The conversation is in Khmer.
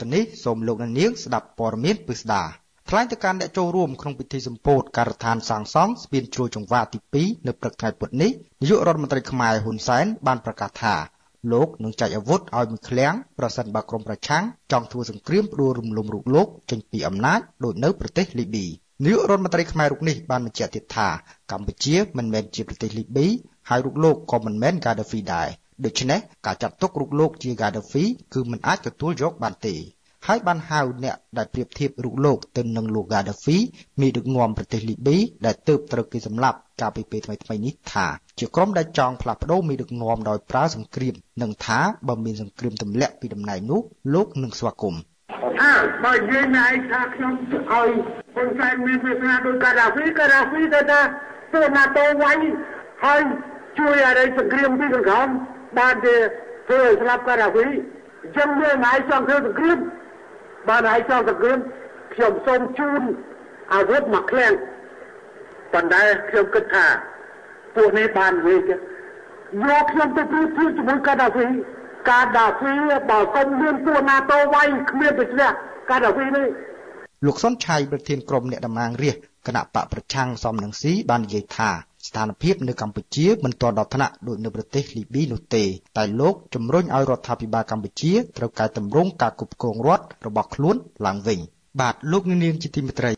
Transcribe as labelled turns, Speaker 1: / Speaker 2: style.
Speaker 1: ទៅនេះសូមលោកអ្នកនាងស្ដាប់ព័ត៌មានពិស្ដាថ្លែងទៅកាន់អ្នកចូលរួមក្នុងពិធីសម្ពោធការដ្ឋានសាងសង់ស្ពានជ្រោយចង្វាទី2នៅព្រឹកថ្ងៃពុធនេះនាយករដ្ឋមន្ត្រីខ្មែរហ៊ុនសែនបានប្រកាសថាលោកនឹងចែកអាវុធឲ្យមួយឃ្លាំងប្រសិនបើក្រុមប្រឆាំងចង់ធ្វើសង្គ្រាមផ្ដួលរំលំរូបលោកចេញពីអំណាចដោយនៅប្រទេសលីប៊ីនាយករដ្ឋមន្ត្រីខ្មែររូបនេះបានបញ្ជាក់ទៀតថាកម្ពុជាមិនមែនជាប្រទេសលីប៊ីហើយរូបលោកក៏មិនមែនកាដាហ្វីដែរ ដូច្នេះការចាត់ទុករូបលោកជាកាដាហ្វីគឺមិនអាចទទួលយកបានទេហើយបានហៅអ្នកដែលប្រៀបធៀបរូបលោកទៅនឹងលោកកាដាហ្វីមីដឹកនាំប្រទេសលីប៊ីដែលទើបត្រូវគេសម្លាប់កាលពីពេលថ្មីៗនេះថាជាក្រុមដែលចង់ផ្លាស់ប្ដូរមីដឹកនាំដោយប្រើសង្គ្រាមនិងថាបើមានសង្គ្រាមទម្លាក់ពីតំណែងនោះលោកនឹងស្វាគមន៍
Speaker 2: អើបើនិយាយណៃថាខ្ញុំឲ្យហ៊ុនសែនមានវាសនាដោយកាដាហ្វីកាដាហ្វីទៅថាទៅណាតូវាយហើយជួយអរិយសង្គ្រាមពីខាងក្រោម បានជាធ្វើឲ្យស្លាប់កាដាហ្វីអញ្ចឹងមានណៃចង់ធ្វើសង្គ្រាមបានហើយចង់សង្គ្រាមខ្ញុំសូមជូនអាវុធមកឃ្លាំងប៉ុន្តែខ្ញុំគិតថាពួកនេះបានវិញយកខ្ញុំទៅព្រៀបធៀបជាមួយកាដាហ្វីកាដាហ្វីបើកុំមានពួកណាតូវាយគ្មានទៅឈ្នះកាដាហ្វីនេះ
Speaker 1: លោកសុនឆៃប្រធានក្រុមអ្នកតំណាងរាស្ត្រគណៈបកប្រឆាំងសំនឹងស៊ីបាននិយាយថា ស្ថានភាពនៅកម្ពុជាមិនទាន់ដល់ថ្នាក់ដូចនៅប្រទេសលីប៊ីនោះទេតែលោកជំរុញឲ្យរដ្ឋាភិបាលកម្ពុជាត្រូវកែតម្រង់ការគ្រប់គ្រងរដ្ឋរបស់ខ្លួនឡើងវិញបាទលោកនាងជាទីមេត្រី